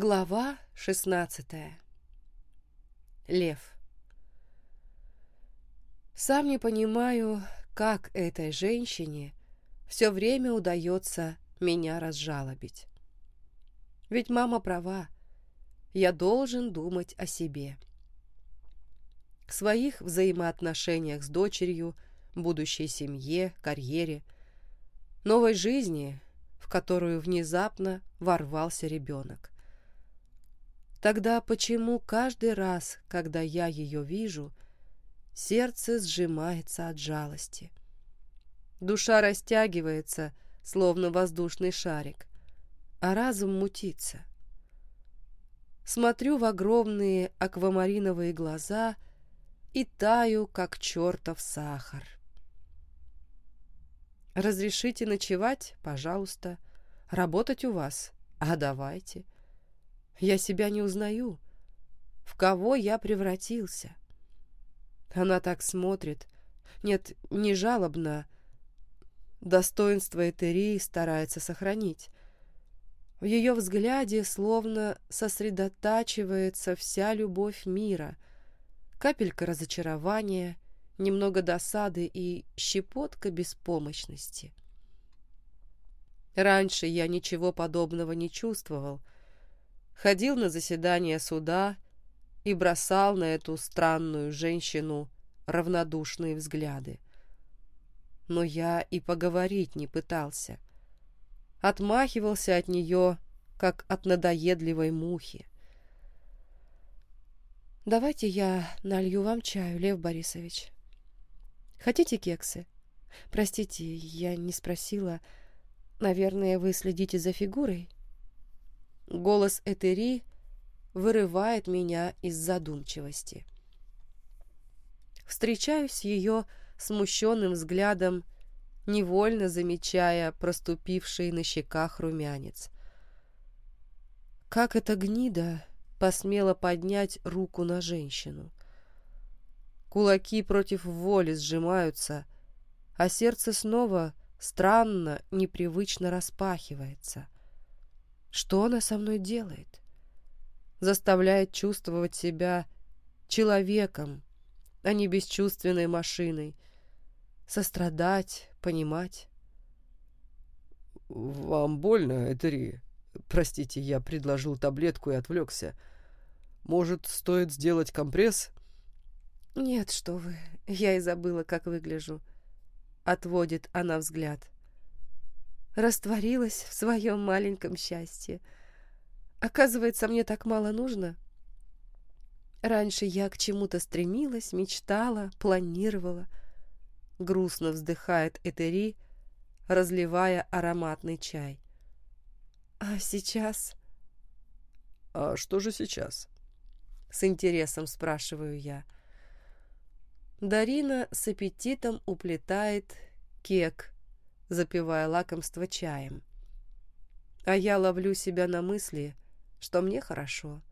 Глава шестнадцатая. Лев. Сам не понимаю, как этой женщине все время удается меня разжалобить. Ведь мама права, я должен думать о себе. В своих взаимоотношениях с дочерью, будущей семье, карьере, новой жизни, в которую внезапно ворвался ребенок. Тогда почему каждый раз, когда я ее вижу, сердце сжимается от жалости? Душа растягивается, словно воздушный шарик, а разум мутится. Смотрю в огромные аквамариновые глаза и таю, как чертов сахар. «Разрешите ночевать? Пожалуйста. Работать у вас? А давайте». Я себя не узнаю. В кого я превратился? Она так смотрит. Нет, не жалобно. Достоинство Этери старается сохранить. В ее взгляде словно сосредотачивается вся любовь мира. Капелька разочарования, немного досады и щепотка беспомощности. Раньше я ничего подобного не чувствовал — ходил на заседания суда и бросал на эту странную женщину равнодушные взгляды. Но я и поговорить не пытался. Отмахивался от нее, как от надоедливой мухи. «Давайте я налью вам чаю, Лев Борисович. Хотите кексы? Простите, я не спросила. Наверное, вы следите за фигурой?» Голос Этери вырывает меня из задумчивости. Встречаюсь ее смущенным взглядом, невольно замечая проступивший на щеках румянец. Как эта гнида посмела поднять руку на женщину? Кулаки против воли сжимаются, а сердце снова странно, непривычно распахивается — что она со мной делает? Заставляет чувствовать себя человеком, а не бесчувственной машиной. Сострадать, понимать. «Вам больно, Этери? Простите, я предложил таблетку и отвлекся. Может, стоит сделать компресс?» «Нет, что вы, я и забыла, как выгляжу». Отводит она взгляд растворилась в своем маленьком счастье. Оказывается, мне так мало нужно. Раньше я к чему-то стремилась, мечтала, планировала. Грустно вздыхает Этери, разливая ароматный чай. А сейчас... А что же сейчас? С интересом спрашиваю я. Дарина с аппетитом уплетает кек запивая лакомство чаем. А я ловлю себя на мысли, что мне хорошо.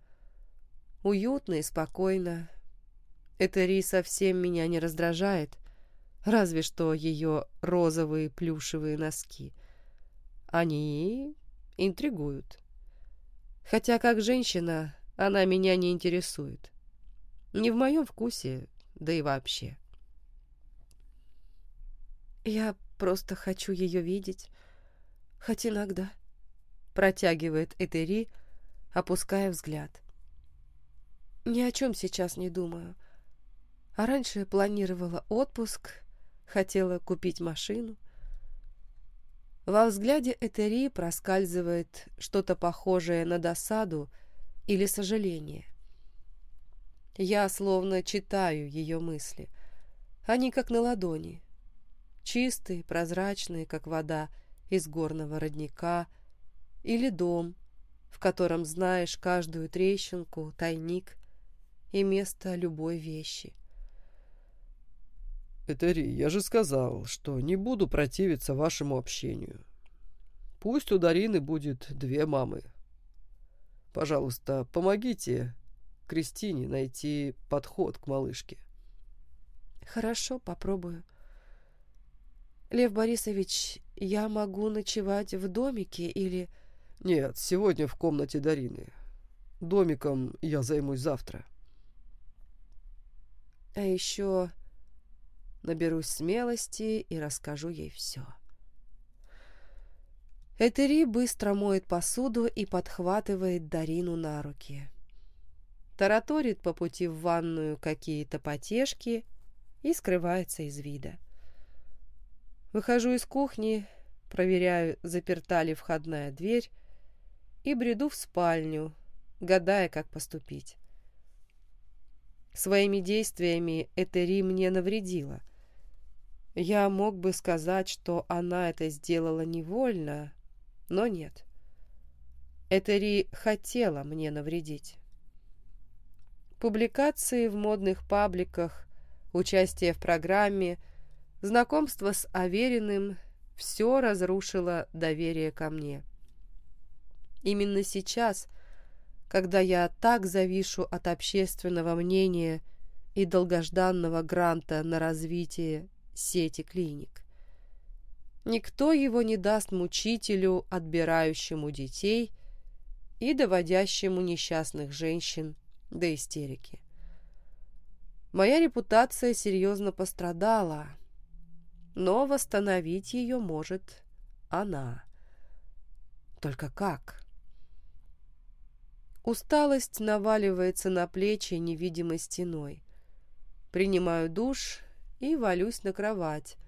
Уютно и спокойно. Эта Ри совсем меня не раздражает, разве что ее розовые плюшевые носки. Они интригуют. Хотя как женщина она меня не интересует. Не в моем вкусе, да и вообще. Я Просто хочу ее видеть. Хоть иногда. Протягивает Этери, опуская взгляд. Ни о чем сейчас не думаю. А раньше планировала отпуск, хотела купить машину. Во взгляде Этери проскальзывает что-то похожее на досаду или сожаление. Я словно читаю ее мысли. Они как на ладони чистые, прозрачные, как вода из горного родника, или дом, в котором знаешь каждую трещинку, тайник и место любой вещи. «Этери, я же сказал, что не буду противиться вашему общению. Пусть у Дарины будет две мамы. Пожалуйста, помогите Кристине найти подход к малышке». «Хорошо, попробую». Лев Борисович, я могу ночевать в домике или... Нет, сегодня в комнате Дарины. Домиком я займусь завтра. А еще наберусь смелости и расскажу ей все. Этери быстро моет посуду и подхватывает Дарину на руки. Тараторит по пути в ванную какие-то потешки и скрывается из вида. Выхожу из кухни, проверяю, заперта ли входная дверь, и бреду в спальню, гадая, как поступить. Своими действиями Этери мне навредила. Я мог бы сказать, что она это сделала невольно, но нет. Этери хотела мне навредить. Публикации в модных пабликах, участие в программе, знакомство с Авериным – все разрушило доверие ко мне. Именно сейчас, когда я так завишу от общественного мнения и долгожданного гранта на развитие сети клиник. Никто его не даст мучителю, отбирающему детей и доводящему несчастных женщин до истерики. Моя репутация серьезно пострадала, но восстановить ее может она. Только как? Усталость наваливается на плечи невидимой стеной. Принимаю душ и валюсь на кровать,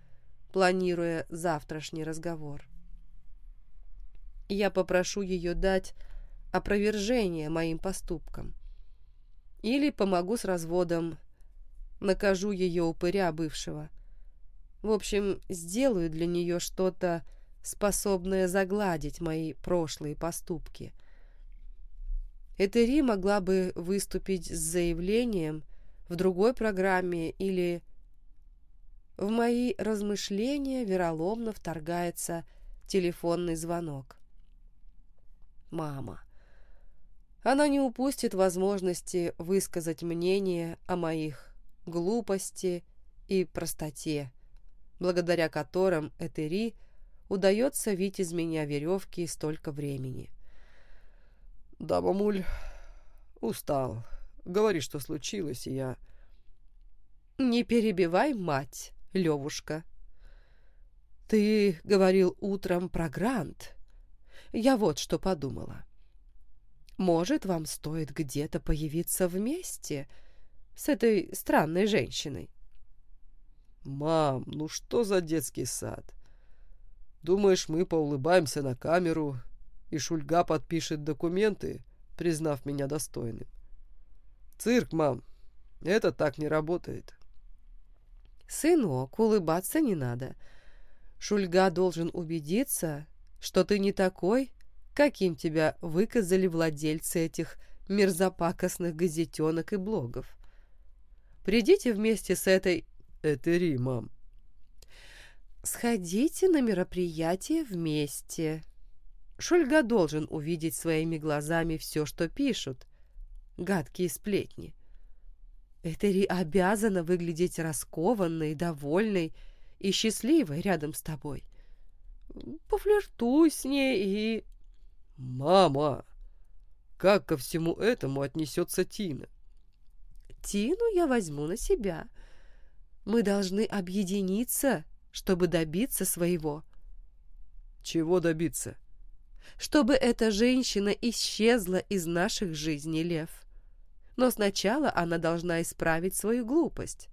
планируя завтрашний разговор. Я попрошу ее дать опровержение моим поступкам. Или помогу с разводом, накажу ее упыря бывшего. В общем, сделаю для нее что-то, способное загладить мои прошлые поступки. Этери могла бы выступить с заявлением в другой программе или в мои размышления вероломно вторгается телефонный звонок. Мама. Она не упустит возможности высказать мнение о моих глупости и простоте, благодаря которым Этери удается вить из меня веревки столько времени. «Да, мамуль, устал. Говори, что случилось, и я...» «Не перебивай мать!» Левушка. «Ты говорил утром про грант. Я вот что подумала. Может, вам стоит где-то появиться вместе с этой странной женщиной?» «Мам, ну что за детский сад? Думаешь, мы поулыбаемся на камеру, и Шульга подпишет документы, признав меня достойным? Цирк, мам, это так не работает». «Сынок, улыбаться не надо. Шульга должен убедиться, что ты не такой, каким тебя выказали владельцы этих мерзопакостных газетенок и блогов. Придите вместе с этой... Этери, мам. Сходите на мероприятие вместе. Шульга должен увидеть своими глазами все, что пишут. Гадкие сплетни. Этери обязана выглядеть раскованной, довольной и счастливой рядом с тобой. Пофлиртуй с ней и... Мама! Как ко всему этому отнесется Тина? Тину я возьму на себя. Мы должны объединиться, чтобы добиться своего. Чего добиться? Чтобы эта женщина исчезла из наших жизней, Лев. Но сначала она должна исправить свою глупость.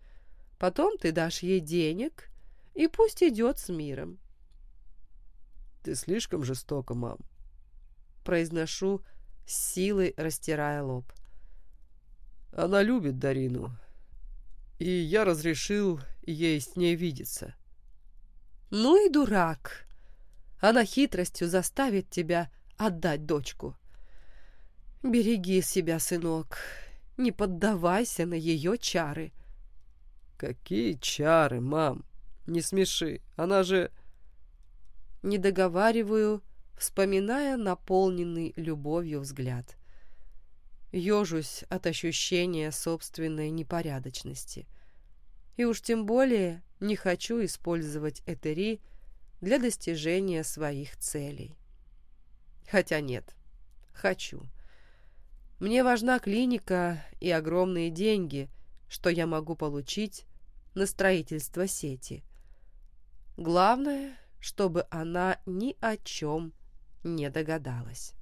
Потом ты дашь ей денег, и пусть идет с миром. Ты слишком жестока, мам. Произношу с силой, растирая лоб. Она любит Дарину, и я разрешил ей с ней видеться. Ну и дурак. Она хитростью заставит тебя отдать дочку. Береги себя, сынок. Не поддавайся на ее чары. Какие чары, мам? Не смеши. Она же... Не договариваю, вспоминая наполненный любовью взгляд. Ежусь от ощущения собственной непорядочности. И уж тем более не хочу использовать Этери для достижения своих целей. Хотя нет, хочу. Мне важна клиника и огромные деньги, что я могу получить на строительство сети. Главное, чтобы она ни о чем не догадалась.